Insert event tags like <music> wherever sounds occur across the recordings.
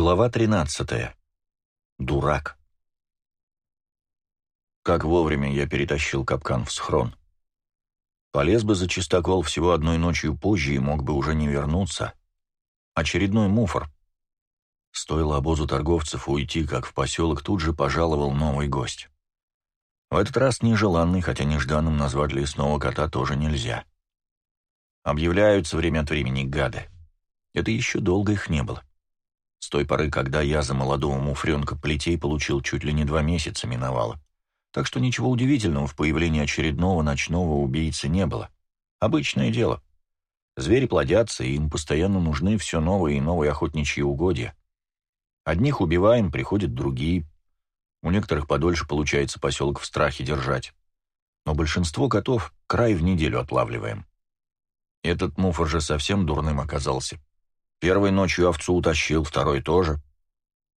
Глава 13. Дурак. Как вовремя я перетащил капкан в схрон. Полез бы за чистокол всего одной ночью позже и мог бы уже не вернуться. Очередной муфор. Стоило обозу торговцев уйти, как в поселок тут же пожаловал новый гость. В этот раз нежеланный, хотя нежданным назвать лесного кота тоже нельзя. Объявляются время от времени гады. Это еще долго их не было. С той поры, когда я за молодого муфренка плетей получил чуть ли не два месяца миновало. Так что ничего удивительного в появлении очередного ночного убийцы не было. Обычное дело. Звери плодятся, и им постоянно нужны все новые и новые охотничьи угодья. Одних убиваем, приходят другие. У некоторых подольше получается поселок в страхе держать. Но большинство котов край в неделю отлавливаем. Этот муфор же совсем дурным оказался. Первой ночью овцу утащил, второй тоже.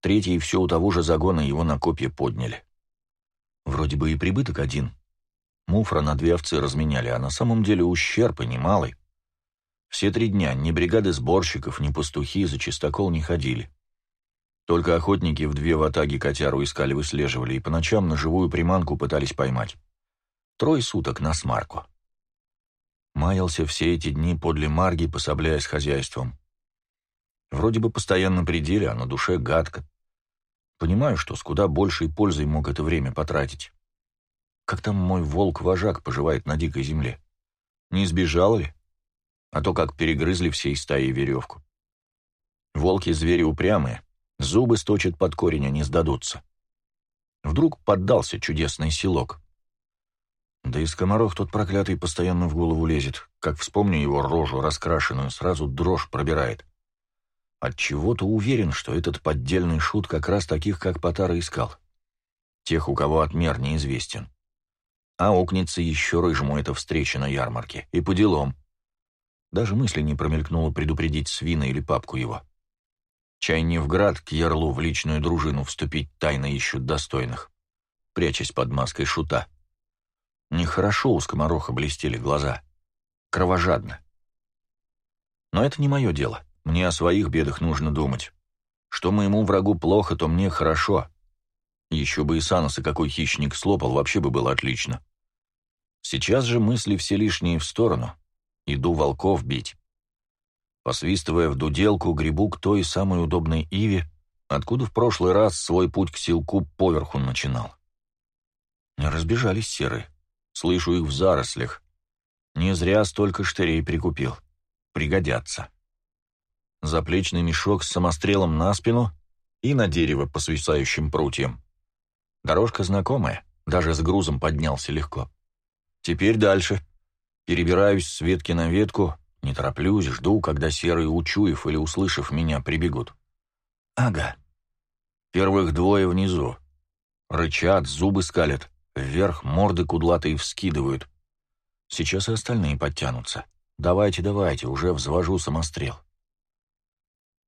Третий все у того же загона его на копье подняли. Вроде бы и прибыток один. Муфра на две овцы разменяли, а на самом деле ущерб и немалый. Все три дня ни бригады сборщиков, ни пастухи за чистокол не ходили. Только охотники в две ватаги котяру искали, выслеживали, и по ночам на живую приманку пытались поймать. Трое суток на смарку. Маялся все эти дни подле Марги, пособляясь хозяйством. Вроде бы постоянно при деле, а на душе гадко. Понимаю, что с куда большей пользой мог это время потратить. Как там мой волк-вожак поживает на дикой земле? Не сбежал ли? А то как перегрызли всей стаи веревку. Волки-звери упрямые, зубы сточат под корень, не сдадутся. Вдруг поддался чудесный селок. Да и скоморох тот проклятый постоянно в голову лезет. Как вспомню его рожу раскрашенную, сразу дрожь пробирает. Отчего-то уверен, что этот поддельный шут как раз таких, как Потара, искал. Тех, у кого отмер неизвестен. А окнется еще рыжему эта встреча на ярмарке. И по делам. Даже мысли не промелькнуло предупредить свина или папку его. Чай не в град к ярлу в личную дружину вступить тайно ищут достойных, прячась под маской шута. Нехорошо у скомороха блестели глаза. Кровожадно. Но это не мое дело. Мне о своих бедах нужно думать. Что моему врагу плохо, то мне хорошо. Еще бы и Саноса какой хищник слопал, вообще бы было отлично. Сейчас же мысли все лишние в сторону. Иду волков бить. Посвистывая в дуделку, грибу к той самой удобной иве, откуда в прошлый раз свой путь к силку поверху начинал. Разбежались серые. Слышу их в зарослях. Не зря столько штырей прикупил. Пригодятся заплечный мешок с самострелом на спину и на дерево по свисающим прутьям. Дорожка знакомая, даже с грузом поднялся легко. Теперь дальше. Перебираюсь с ветки на ветку, не тороплюсь, жду, когда серые, учуев или услышав меня, прибегут. Ага. Первых двое внизу. Рычат, зубы скалят, вверх морды кудлатые вскидывают. Сейчас и остальные подтянутся. Давайте, давайте, уже взвожу самострел.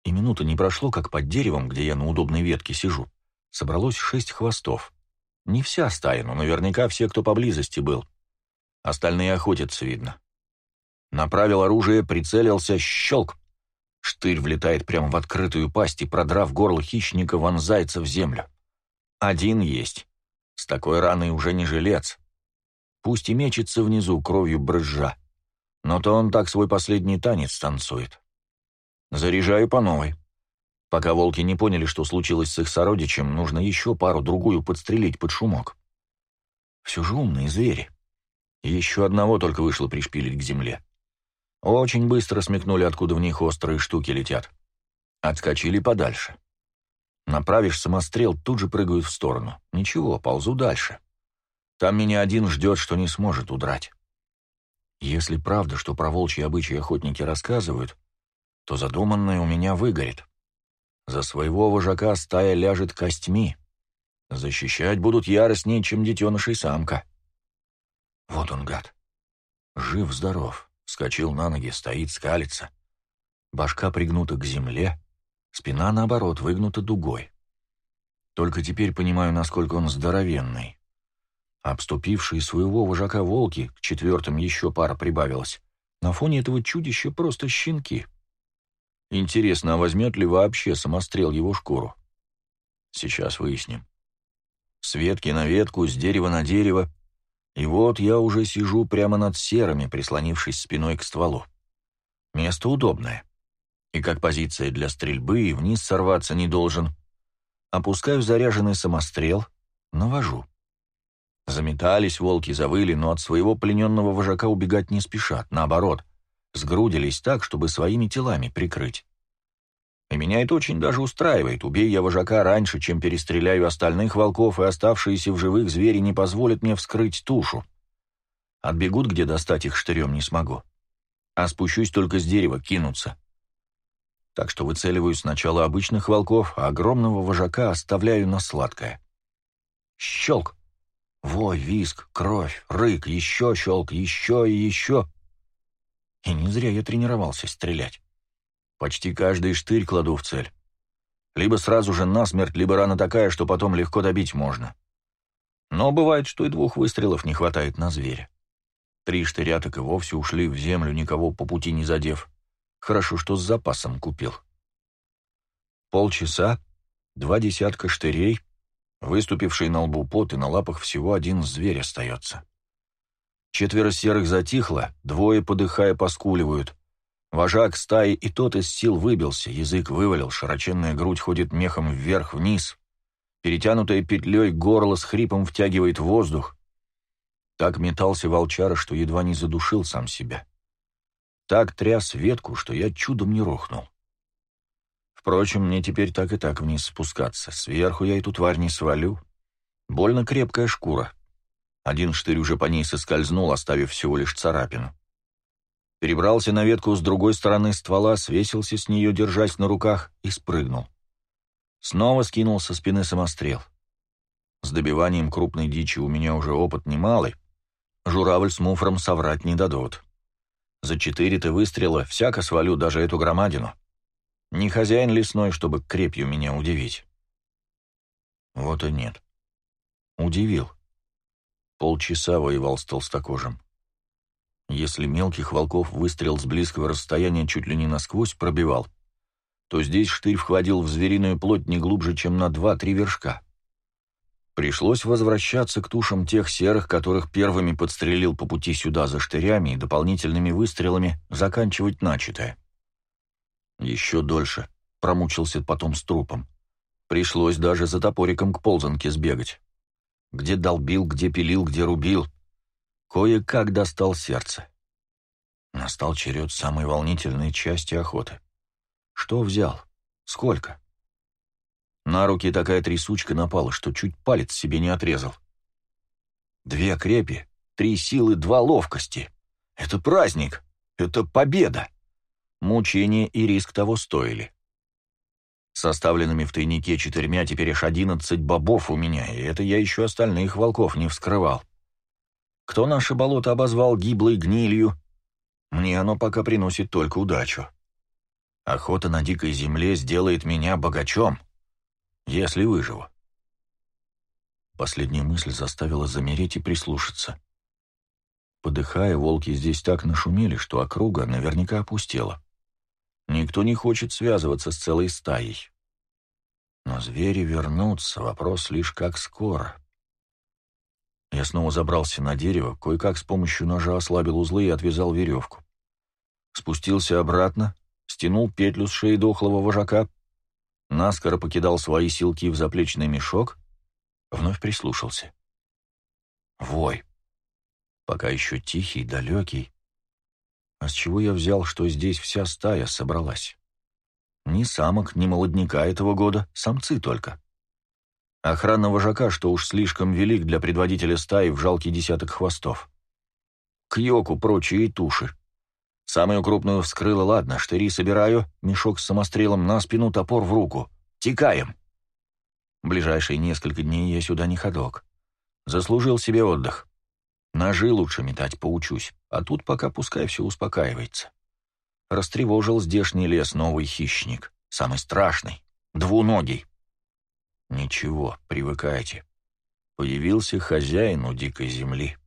И минута не прошло, как под деревом, где я на удобной ветке сижу, собралось шесть хвостов. Не вся стая, но наверняка все, кто поблизости был. Остальные охотятся, видно. Направил оружие, прицелился, щелк. Штырь влетает прямо в открытую пасть и, продрав горло хищника, вонзается в землю. Один есть. С такой раной уже не жилец. Пусть и мечется внизу кровью брызжа, но то он так свой последний танец танцует. Заряжаю по новой. Пока волки не поняли, что случилось с их сородичем, нужно еще пару-другую подстрелить под шумок. Все же умные звери. Еще одного только вышло пришпилить к земле. Очень быстро смекнули, откуда в них острые штуки летят. Отскочили подальше. Направишь самострел, тут же прыгают в сторону. Ничего, ползу дальше. Там меня один ждет, что не сможет удрать. Если правда, что про волчьи обычаи охотники рассказывают, то задуманное у меня выгорит. За своего вожака стая ляжет костьми. Защищать будут яростнее, чем детеныш и самка. Вот он, гад. Жив-здоров, вскочил на ноги, стоит, скалится. Башка пригнута к земле, спина, наоборот, выгнута дугой. Только теперь понимаю, насколько он здоровенный. Обступившие своего вожака волки, к четвертым еще пара прибавилась, на фоне этого чудища просто щенки — Интересно, а возьмет ли вообще самострел его шкуру? Сейчас выясним. С ветки на ветку, с дерева на дерево. И вот я уже сижу прямо над серыми, прислонившись спиной к стволу. Место удобное. И как позиция для стрельбы, и вниз сорваться не должен. Опускаю заряженный самострел, навожу. Заметались волки, завыли, но от своего плененного вожака убегать не спешат, наоборот, сгрудились так, чтобы своими телами прикрыть. И меня это очень даже устраивает. Убей я вожака раньше, чем перестреляю остальных волков, и оставшиеся в живых звери не позволят мне вскрыть тушу. Отбегут, где достать их штырем не смогу. А спущусь только с дерева, кинуться. Так что выцеливаю сначала обычных волков, а огромного вожака оставляю на сладкое. Щелк! Вой, виск, кровь, рык, еще щелк, еще и еще. И не зря я тренировался стрелять. Почти каждый штырь кладу в цель. Либо сразу же насмерть, либо рана такая, что потом легко добить можно. Но бывает, что и двух выстрелов не хватает на зверя. Три штыря так и вовсе ушли в землю, никого по пути не задев. Хорошо, что с запасом купил. Полчаса, два десятка штырей — Выступивший на лбу пот и на лапах всего один зверь остается. Четверо серых затихло, двое, подыхая, поскуливают. Вожак стаи и тот из сил выбился, язык вывалил, широченная грудь ходит мехом вверх-вниз. Перетянутая петлей горло с хрипом втягивает воздух. Так метался волчара, что едва не задушил сам себя. Так тряс ветку, что я чудом не рухнул. Впрочем, мне теперь так и так вниз спускаться. Сверху я эту тварь не свалю. Больно крепкая шкура. Один штырь уже по ней соскользнул, оставив всего лишь царапину. Перебрался на ветку с другой стороны ствола, свесился с нее, держась на руках, и спрыгнул. Снова скинул со спины самострел. С добиванием крупной дичи у меня уже опыт немалый. Журавль с муфром соврать не дадут. За четыре-то выстрела всяко свалю даже эту громадину. Не хозяин лесной, чтобы крепью меня удивить. Вот и нет. Удивил. Полчаса воевал с толстокожим. Если мелких волков выстрел с близкого расстояния чуть ли не насквозь пробивал, то здесь штырь входил в звериную плоть не глубже, чем на два-три вершка. Пришлось возвращаться к тушам тех серых, которых первыми подстрелил по пути сюда за штырями и дополнительными выстрелами заканчивать начатое. Еще дольше. Промучился потом с трупом. Пришлось даже за топориком к ползанке сбегать. Где долбил, где пилил, где рубил. Кое-как достал сердце. Настал черед самой волнительной части охоты. Что взял? Сколько? На руки такая трясучка напала, что чуть палец себе не отрезал. Две крепи, три силы, два ловкости. Это праздник, это победа. Мучения и риск того стоили. Составленными в тайнике четырьмя теперь аж одиннадцать бобов у меня, и это я еще остальных волков не вскрывал. Кто наше болото обозвал гиблой гнилью, мне оно пока приносит только удачу. Охота на дикой земле сделает меня богачом, если выживу. Последняя мысль заставила замереть и прислушаться. Подыхая, волки здесь так нашумели, что округа наверняка опустела. Никто не хочет связываться с целой стаей. Но звери вернутся, вопрос лишь как скоро. Я снова забрался на дерево, кое-как с помощью ножа ослабил узлы и отвязал веревку. Спустился обратно, стянул петлю с шеи дохлого вожака, наскоро покидал свои силки в заплечный мешок, вновь прислушался. Вой. Пока еще тихий, далекий, а с чего я взял, что здесь вся стая собралась? Ни самок, ни молодняка этого года, самцы только. Охрана вожака, что уж слишком велик для предводителя стаи в жалкий десяток хвостов. К йоку прочие туши. Самую крупную вскрыла, ладно, штыри собираю, мешок с самострелом на спину, топор в руку. Текаем. Ближайшие несколько дней я сюда не ходок. Заслужил себе отдых. Ножи лучше метать поучусь, а тут пока пускай все успокаивается. Растревожил здешний лес новый хищник, самый страшный, двуногий. Ничего, привыкайте. Появился хозяин у дикой земли.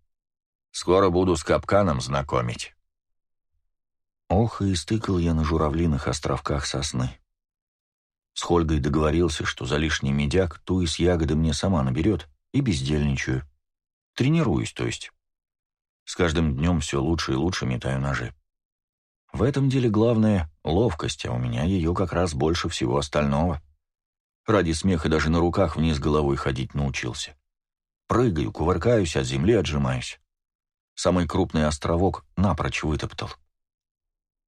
Скоро буду с капканом знакомить. Ох, и стыкал я на журавлиных островках сосны. С Хольгой договорился, что за лишний медяк ту из ягоды мне сама наберет, и бездельничаю. Тренируюсь, то есть. С каждым днем все лучше и лучше метаю ножи. В этом деле главное — ловкость, а у меня ее как раз больше всего остального. Ради смеха даже на руках вниз головой ходить научился. Прыгаю, кувыркаюсь, от земли отжимаюсь. Самый крупный островок напрочь вытоптал.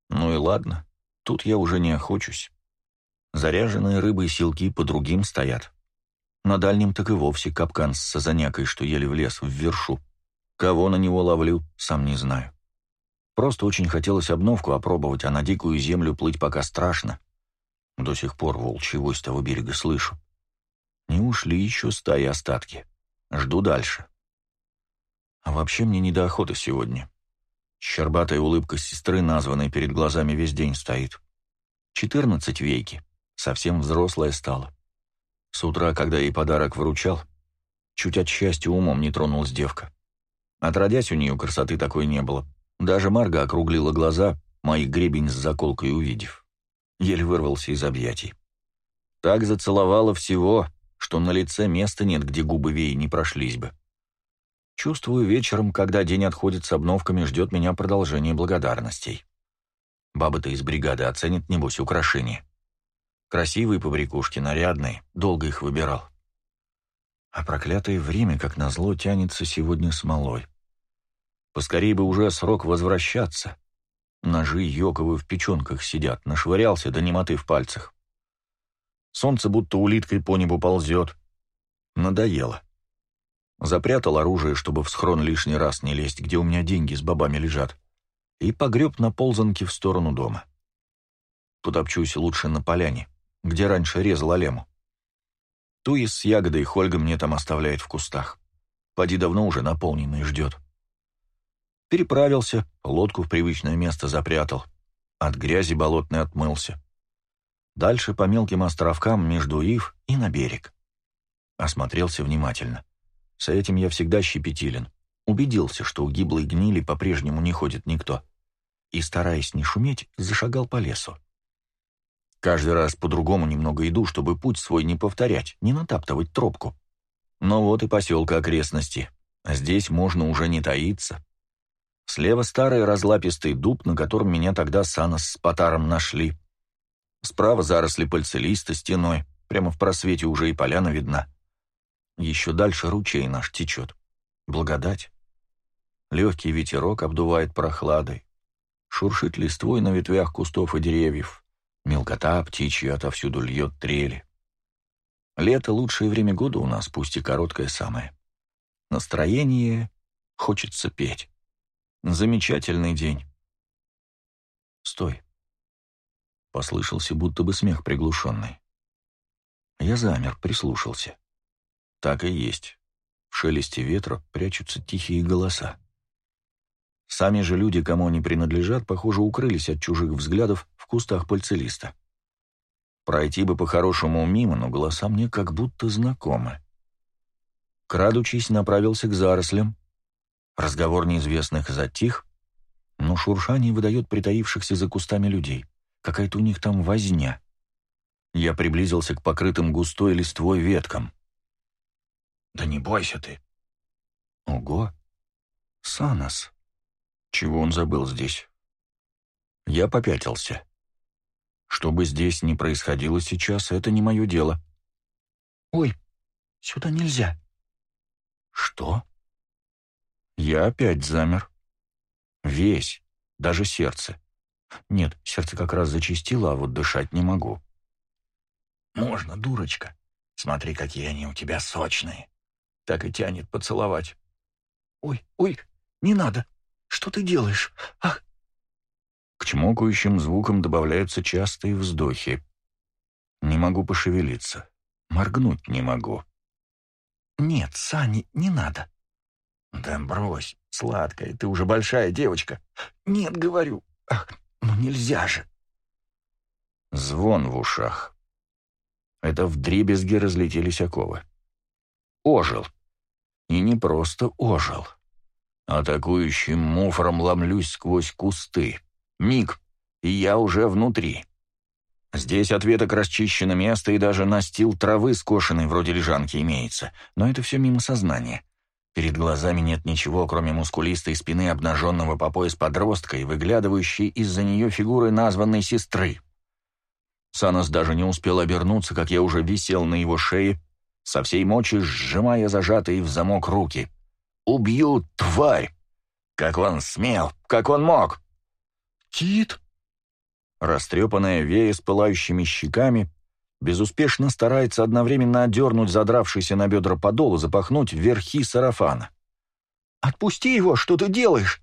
Ну и ладно, тут я уже не охочусь. Заряженные рыбой силки по другим стоят. На дальнем так и вовсе капкан с сазанякой, что еле влез в вершу. Кого на него ловлю, сам не знаю. Просто очень хотелось обновку опробовать, а на дикую землю плыть пока страшно. До сих пор волчий с того берега слышу. Не ушли еще стаи остатки. Жду дальше. А вообще мне не до охоты сегодня. Щербатая улыбка сестры, названной перед глазами, весь день стоит. Четырнадцать вейки. Совсем взрослая стала. С утра, когда ей подарок выручал, чуть от счастья умом не тронулась девка. Отродясь, у нее красоты такой не было. Даже Марга округлила глаза, мои гребень с заколкой увидев. Еле вырвался из объятий. Так зацеловала всего, что на лице места нет, где губы Веи не прошлись бы. Чувствую, вечером, когда день отходит с обновками, ждет меня продолжение благодарностей. Баба-то из бригады оценит, небось, украшения. Красивые побрякушки, нарядные, долго их выбирал. А проклятое время, как назло, тянется сегодня смолой. Поскорей бы уже срок возвращаться. Ножи Йоковы в печенках сидят, нашвырялся до немоты в пальцах. Солнце будто улиткой по небу ползет. Надоело. Запрятал оружие, чтобы в схрон лишний раз не лезть, где у меня деньги с бабами лежат, и погреб на ползанке в сторону дома. Потопчусь лучше на поляне, где раньше резал алему. Туис с ягодой Хольга мне там оставляет в кустах. Поди давно уже наполненный ждет. Переправился, лодку в привычное место запрятал. От грязи болотной отмылся. Дальше по мелким островкам между ив и на берег. Осмотрелся внимательно. С этим я всегда щепетилен. Убедился, что у гиблой гнили по-прежнему не ходит никто. И, стараясь не шуметь, зашагал по лесу. Каждый раз по-другому немного иду, чтобы путь свой не повторять, не натаптывать тропку. Но вот и поселка окрестности. Здесь можно уже не таиться. Слева старый разлапистый дуб, на котором меня тогда Санос с Потаром нашли. Справа заросли пальцелиста стеной, прямо в просвете уже и поляна видна. Еще дальше ручей наш течет. Благодать. Легкий ветерок обдувает прохладой. Шуршит листвой на ветвях кустов и деревьев. Мелкота птичья отовсюду льет трели. Лето — лучшее время года у нас, пусть и короткое самое. Настроение хочется петь. Замечательный день. Стой. Послышался будто бы смех приглушенный. Я замер, прислушался. Так и есть. В шелесте ветра прячутся тихие голоса. Сами же люди, кому они принадлежат, похоже, укрылись от чужих взглядов в кустах пальцелиста. Пройти бы по-хорошему мимо, но голоса мне как будто знакомы. Крадучись, направился к зарослям, Разговор неизвестных затих, но шуршание выдает притаившихся за кустами людей. Какая-то у них там возня. Я приблизился к покрытым густой листвой веткам. «Да не бойся ты!» «Ого! Санос! Чего он забыл здесь?» Я попятился. Что бы здесь ни происходило сейчас, это не мое дело. «Ой, сюда нельзя!» «Что?» Я опять замер. Весь, даже сердце. Нет, сердце как раз зачистило, а вот дышать не могу. «Можно, дурочка. Смотри, какие они у тебя сочные». Так и тянет поцеловать. «Ой, ой, не надо. Что ты делаешь? Ах!» К чмокающим звукам добавляются частые вздохи. Не могу пошевелиться. Моргнуть не могу. «Нет, Сани, не надо. «Да брось, сладкая, ты уже большая девочка». «Нет, говорю. Ах, ну нельзя же». Звон в ушах. Это в дребезги разлетелись оковы. Ожил. И не просто ожил. Атакующим муфром ломлюсь сквозь кусты. Миг. и я уже внутри. Здесь от веток расчищено место, и даже настил травы скошенной вроде лежанки имеется, но это все мимо сознания. Перед глазами нет ничего, кроме мускулистой спины обнаженного по пояс подростка и выглядывающей из-за нее фигуры названной сестры. Санос даже не успел обернуться, как я уже висел на его шее, со всей мочи сжимая зажатые в замок руки. «Убью, тварь! Как он смел! Как он мог!» «Кит!» Растрепанная вея с пылающими щеками безуспешно старается одновременно отдернуть задравшийся на бедра подол и запахнуть верхи сарафана. «Отпусти его! Что ты делаешь?»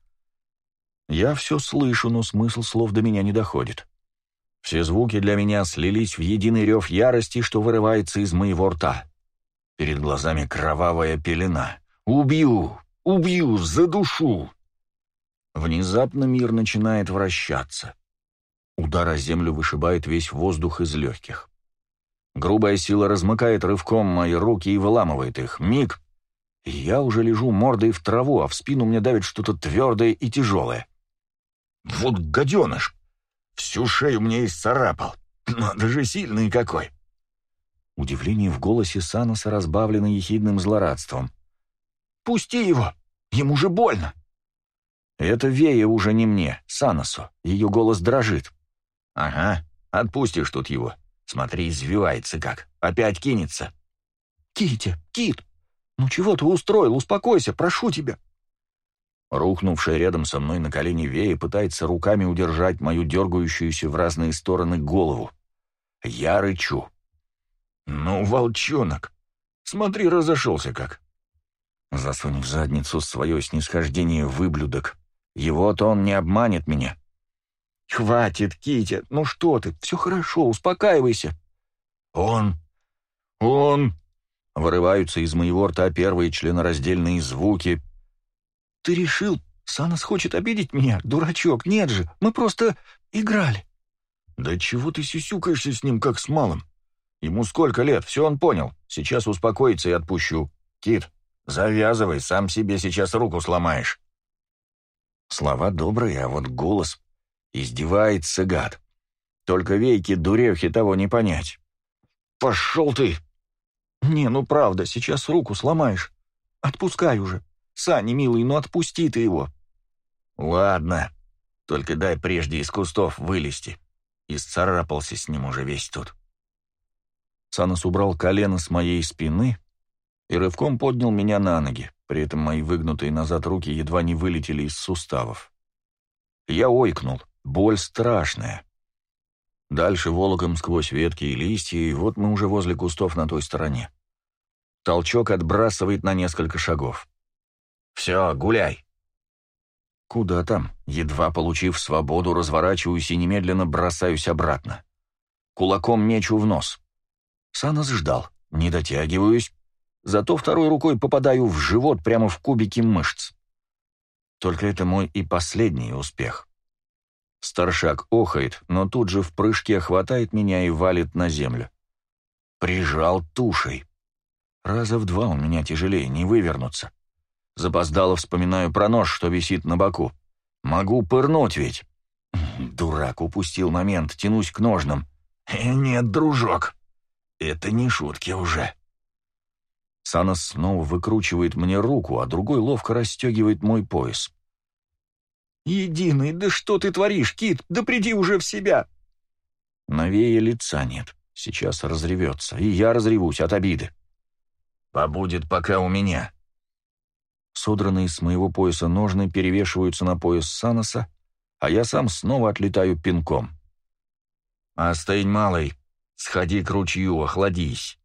Я все слышу, но смысл слов до меня не доходит. Все звуки для меня слились в единый рев ярости, что вырывается из моего рта. Перед глазами кровавая пелена. «Убью! Убью! Задушу!» Внезапно мир начинает вращаться. Удар о землю вышибает весь воздух из легких. Грубая сила размыкает рывком мои руки и выламывает их. Миг, я уже лежу мордой в траву, а в спину мне давит что-то твердое и тяжелое. «Вот гаденыш! Всю шею мне исцарапал! Надо же сильный какой!» Удивление в голосе Саноса разбавлено ехидным злорадством. «Пусти его! Ему же больно!» Это Вея уже не мне, Саносу. Ее голос дрожит. «Ага, отпустишь тут его. Смотри, извивается как. Опять кинется». «Китя, Кит, ну чего ты устроил? Успокойся, прошу тебя». Рухнувшая рядом со мной на колени Вея пытается руками удержать мою дергающуюся в разные стороны голову. Я рычу. «Ну, волчонок, смотри, разошелся как». Засунь в задницу свое снисхождение, выблюдок. Его-то он не обманет меня. «Хватит, Китя, ну что ты, все хорошо, успокаивайся». «Он... он...» Вырываются из моего рта первые членораздельные звуки. «Ты решил, Санос хочет обидеть меня? Дурачок, нет же, мы просто играли». «Да чего ты сюсюкаешься с ним, как с малым? Ему сколько лет, все он понял. Сейчас успокоится и отпущу. Кит, завязывай, сам себе сейчас руку сломаешь». Слова добрые, а вот голос Издевается гад. Только вейки дурехи того не понять. «Пошел ты!» «Не, ну правда, сейчас руку сломаешь. Отпускай уже. Сани, милый, ну отпусти ты его». «Ладно, только дай прежде из кустов вылезти». Исцарапался с ним уже весь тут. Санос убрал колено с моей спины и рывком поднял меня на ноги, при этом мои выгнутые назад руки едва не вылетели из суставов. Я ойкнул. Боль страшная. Дальше волоком сквозь ветки и листья, и вот мы уже возле кустов на той стороне. Толчок отбрасывает на несколько шагов. «Все, гуляй!» Куда там? Едва получив свободу, разворачиваюсь и немедленно бросаюсь обратно. Кулаком мечу в нос. Санос ждал. Не дотягиваюсь. Зато второй рукой попадаю в живот прямо в кубики мышц. Только это мой и последний успех. Старшак охает, но тут же в прыжке хватает меня и валит на землю. Прижал тушей. Раза в два у меня тяжелее, не вывернуться. Запоздало вспоминаю про нож, что висит на боку. Могу пырнуть ведь. <laughs> Дурак, упустил момент, тянусь к ножным. Э, нет, дружок, это не шутки уже. Санос снова выкручивает мне руку, а другой ловко расстегивает мой пояс. «Единый, да что ты творишь, Кит? Да приди уже в себя!» Новее лица нет. Сейчас разревется, и я разревусь от обиды. «Побудет пока у меня». Содранные с моего пояса ножны перевешиваются на пояс Саноса, а я сам снова отлетаю пинком. «Остынь, малый, сходи к ручью, охладись».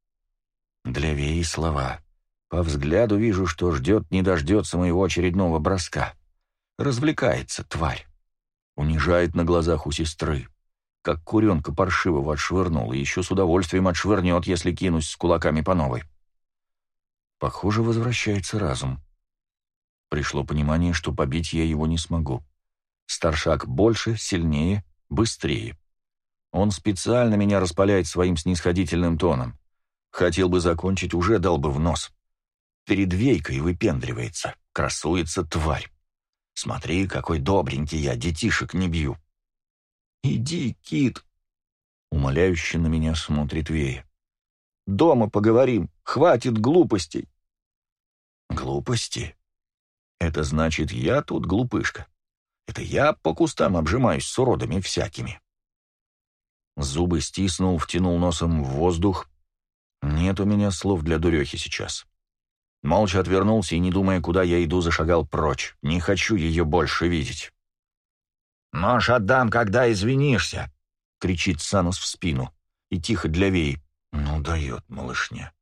Для Веи слова. По взгляду вижу, что ждет, не дождется моего очередного броска. Развлекается, тварь. Унижает на глазах у сестры. Как куренка паршивого отшвырнул, и еще с удовольствием отшвырнет, если кинусь с кулаками по новой. Похоже, возвращается разум. Пришло понимание, что побить я его не смогу. Старшак больше, сильнее, быстрее. Он специально меня распаляет своим снисходительным тоном. Хотел бы закончить, уже дал бы в нос. Перед вейкой выпендривается, красуется тварь. Смотри, какой добренький я, детишек не бью. «Иди, Кит!» Умоляюще на меня смотрит Вея. «Дома поговорим, хватит глупостей!» «Глупости? Это значит, я тут глупышка. Это я по кустам обжимаюсь с уродами всякими». Зубы стиснул, втянул носом в воздух. Нет у меня слов для дурехи сейчас. Молча отвернулся и, не думая, куда я иду, зашагал прочь. Не хочу ее больше видеть. «Нож отдам, когда извинишься!» — кричит Санус в спину. И тихо для Веи. «Ну, дает малышня.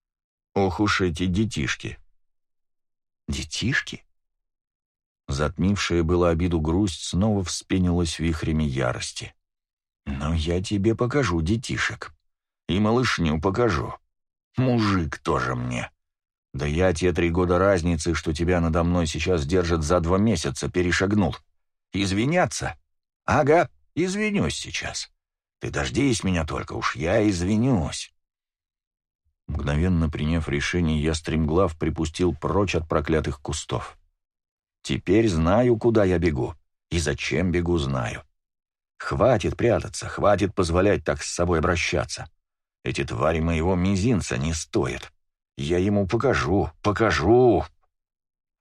Ох уж эти детишки!» «Детишки?» Затмившая была обиду грусть снова вспенилась вихрями ярости. «Ну, я тебе покажу детишек. И малышню покажу. Мужик тоже мне. Да я те три года разницы, что тебя надо мной сейчас держат за два месяца, перешагнул. Извиняться? Ага, извинюсь сейчас. Ты дождись меня только уж, я извинюсь». Мгновенно приняв решение, я стремглав припустил прочь от проклятых кустов. Теперь знаю, куда я бегу, и зачем бегу, знаю. Хватит прятаться, хватит позволять так с собой обращаться. Эти твари моего мизинца не стоят. Я ему покажу, покажу!»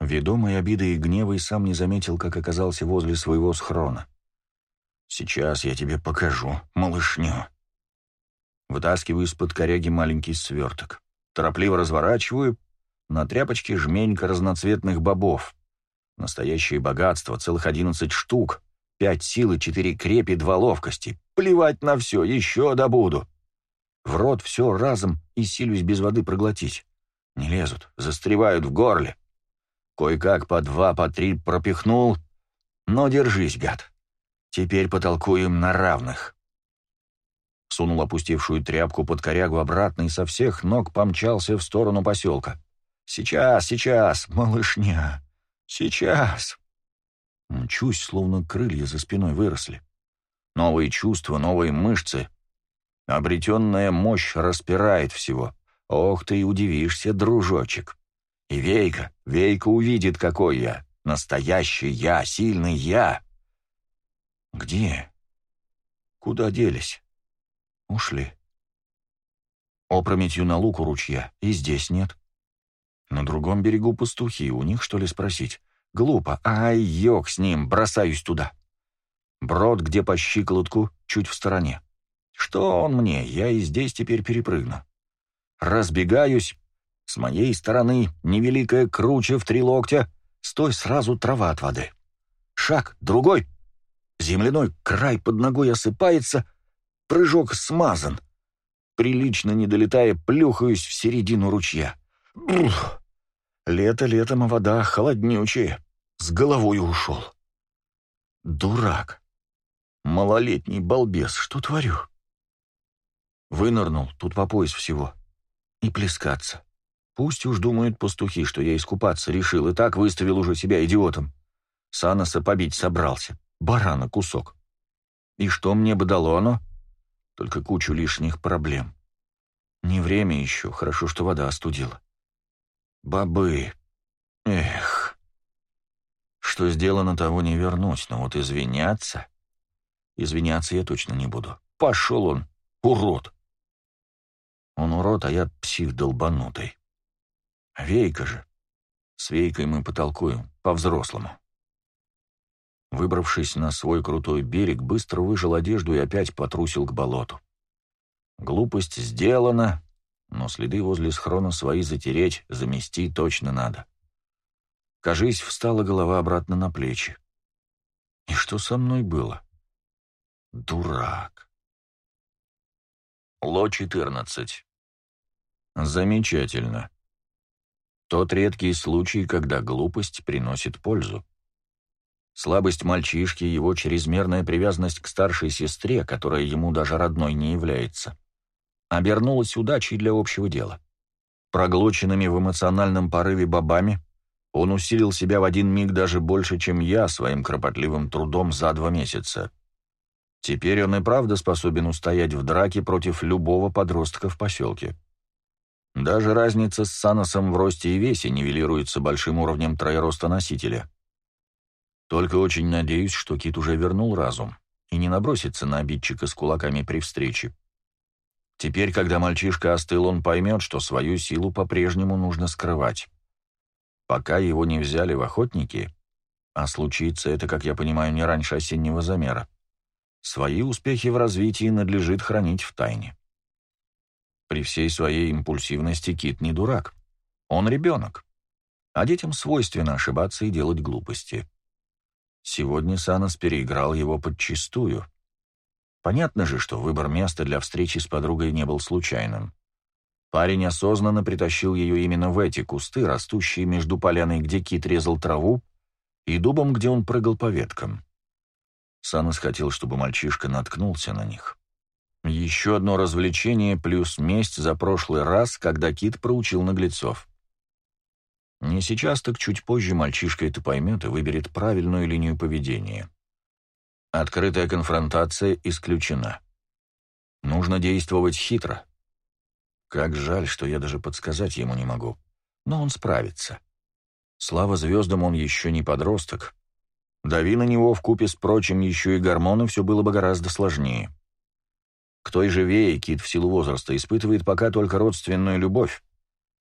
Ведомый обидой и гневой сам не заметил, как оказался возле своего схрона. «Сейчас я тебе покажу, малышню». Вытаскиваю из-под коряги маленький сверток. Торопливо разворачиваю. На тряпочке жменька разноцветных бобов. Настоящее богатство, целых одиннадцать штук. Пять силы, четыре крепи, два ловкости. Плевать на все, еще добуду. В рот все разом и силюсь без воды проглотить. Не лезут, застревают в горле. Кое-как по два, по три пропихнул. Но держись, гад. Теперь потолкуем на равных. Сунул опустевшую тряпку под корягу обратно и со всех ног помчался в сторону поселка. «Сейчас, сейчас, малышня, сейчас!» Мчусь, словно крылья за спиной выросли. Новые чувства, новые мышцы. Обретенная мощь распирает всего. Ох ты и удивишься, дружочек. И Вейка, Вейка увидит, какой я. Настоящий я, сильный я. Где? Куда делись? Ушли. Опрометью на луку ручья, и здесь нет. На другом берегу пастухи, у них что ли спросить? Глупо. Ай, ёг с ним, бросаюсь туда. Брод, где по щиколотку, чуть в стороне. Что он мне, я и здесь теперь перепрыгну. Разбегаюсь. С моей стороны невеликая круче в три локтя, стой сразу трава от воды. Шаг, другой. Земляной край под ногой осыпается, прыжок смазан. Прилично не долетая, плюхаюсь в середину ручья. Ух! Лето летом, а вода холоднючая. С головой ушел. Дурак. Малолетний балбес, что творю? Вынырнул, тут по пояс всего. И плескаться. Пусть уж думают пастухи, что я искупаться решил, и так выставил уже себя идиотом. Саноса побить собрался. Барана кусок. И что мне бы дало оно? Только кучу лишних проблем. Не время еще, хорошо, что вода остудила. Бобы. Эх. Что сделано, того не вернуть, но вот извиняться... Извиняться я точно не буду. Пошел он, урод. Он урод, а я псих долбанутый. Вейка же. С Вейкой мы потолкуем, по-взрослому. Выбравшись на свой крутой берег, быстро выжил одежду и опять потрусил к болоту. Глупость сделана, но следы возле схрона свои затереть, замести точно надо. Кажись, встала голова обратно на плечи. И что со мной было? Дурак. Ло-14. Замечательно. Тот редкий случай, когда глупость приносит пользу. Слабость мальчишки, его чрезмерная привязанность к старшей сестре, которая ему даже родной не является, обернулась удачей для общего дела. Проглоченными в эмоциональном порыве бабами, он усилил себя в один миг даже больше, чем я своим кропотливым трудом за два месяца. Теперь он и правда способен устоять в драке против любого подростка в поселке. Даже разница с Саносом в росте и весе нивелируется большим уровнем троероста носителя. Только очень надеюсь, что Кит уже вернул разум, и не набросится на обидчика с кулаками при встрече. Теперь, когда мальчишка остыл, он поймет, что свою силу по-прежнему нужно скрывать. Пока его не взяли в охотники, а случится это, как я понимаю, не раньше осеннего замера, свои успехи в развитии надлежит хранить в тайне. При всей своей импульсивности Кит не дурак. Он ребенок. А детям свойственно ошибаться и делать глупости. Сегодня Санос переиграл его подчистую. Понятно же, что выбор места для встречи с подругой не был случайным. Парень осознанно притащил ее именно в эти кусты, растущие между поляной, где кит резал траву, и дубом, где он прыгал по веткам. Санос хотел, чтобы мальчишка наткнулся на них. Еще одно развлечение плюс месть за прошлый раз, когда Кит проучил наглецов. Не сейчас, так чуть позже мальчишка это поймет и выберет правильную линию поведения. Открытая конфронтация исключена. Нужно действовать хитро. Как жаль, что я даже подсказать ему не могу. Но он справится. Слава звездам, он еще не подросток. Дави на него в купе с прочим еще и гормоны, все было бы гораздо сложнее. К той же Вее Кит в силу возраста испытывает пока только родственную любовь.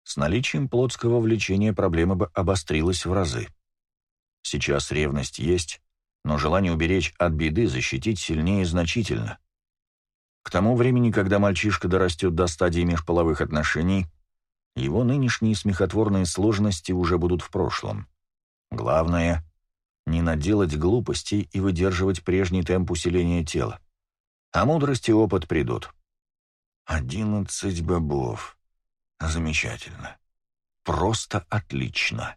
С наличием плотского влечения проблема бы обострилась в разы. Сейчас ревность есть, но желание уберечь от беды, защитить сильнее значительно. К тому времени, когда мальчишка дорастет до стадии межполовых отношений, его нынешние смехотворные сложности уже будут в прошлом. Главное — не наделать глупостей и выдерживать прежний темп усиления тела. А мудрость и опыт придут. Одиннадцать бобов. Замечательно. Просто отлично.